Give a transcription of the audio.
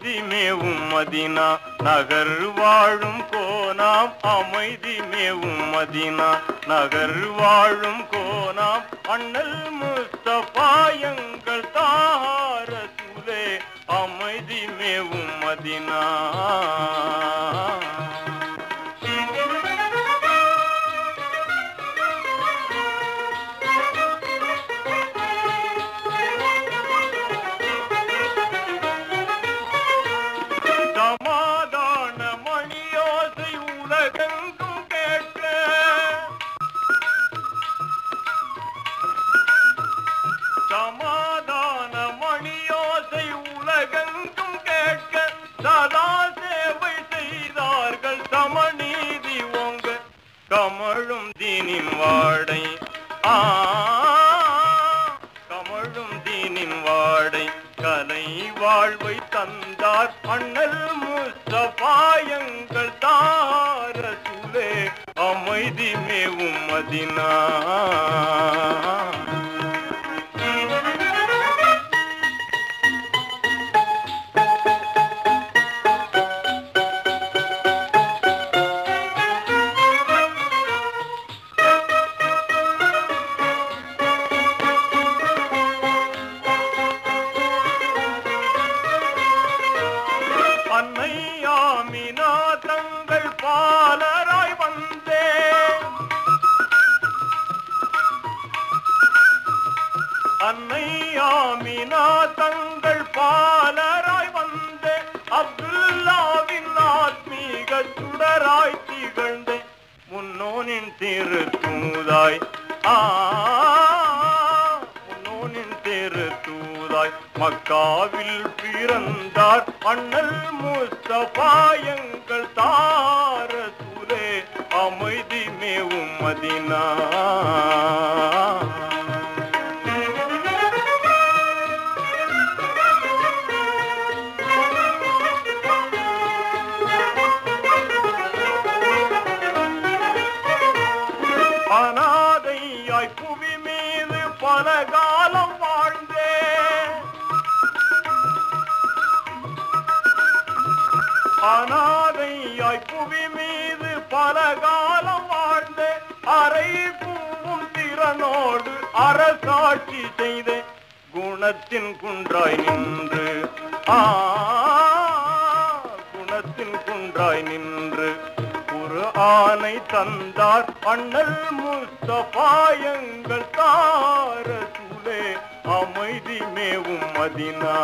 அமைதி மேவும் மதினா நகர் வாழும் கோணாம் அமைதி மேவும் மதினா நகர் வாழும் கோணாம் அண்ணல் முஸ்தபா எங்கள் தார அமைதி மேவும் மதினா சமாதான மணியோசை உலகெங்கும் கேட்க. சமாதான மணியோசை உலகெங்கும் கேட்க. சதா சேவை செய்தார்கள் சமநீதி ஓங்க. கமழும் தினின் வாடை ஆ வாழ்வை தந்தார். அண்ணல் முஸ்தபாயங்கள் தாரசுலே அமைதி மேவும் மதினா. ஆமினா தங்கள் பாலராய் வந்தே அப்துல்லாவின் ஆத்மீக சுடராய் திகழ்ந்த முன்னோனின் திரு தூதாய் ஆ முன்னோனின் திரு தூதாய் மக்காவில் பிறந்தார் அண்ணல் முஸ்தபாயங்கள் தார சுரே அமைதி மேவும் மதினா. பல காலம் வாழ்ந்தே. அனாதையாய் புவி மீது பல காலம் வாழ்ந்தே. அரை பூவும் திறனோடு அரசாட்சி செய்த. குணத்தின் குன்றாய் நின்று. ஆ குணத்தின் குன்றாய் நின்று. ஆனை தந்தார் அண்ணல் முஸ்தபாயங்கள் தாரசுலே அமைதி மேவும் மதினா.